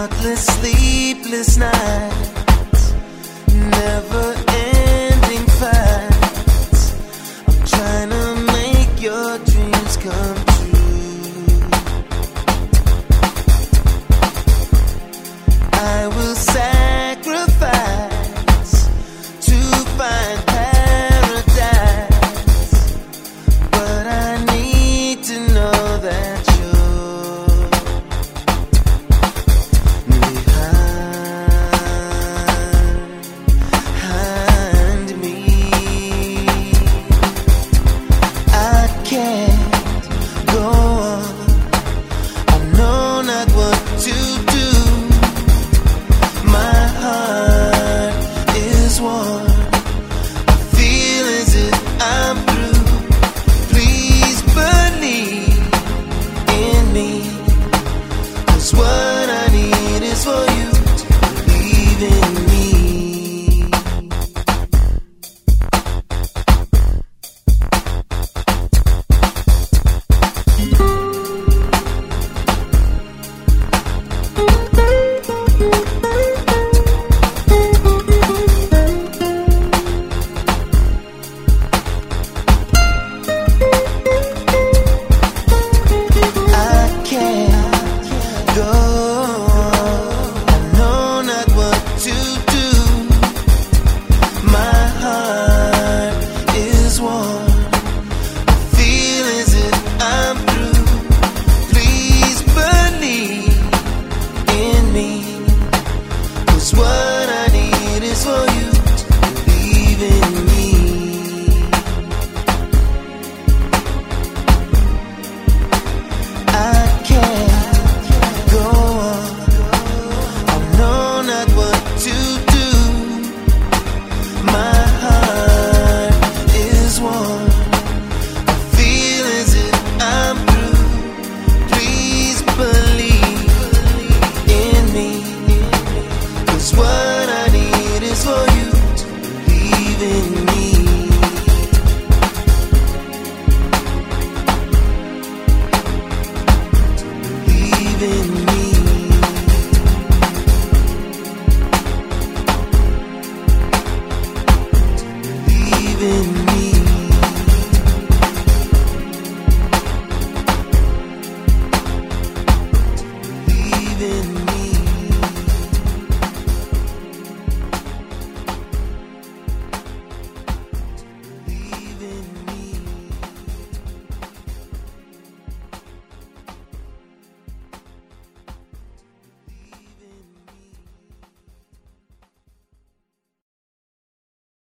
countless sleepless nights, never ending fights. I'm trying to make your dreams come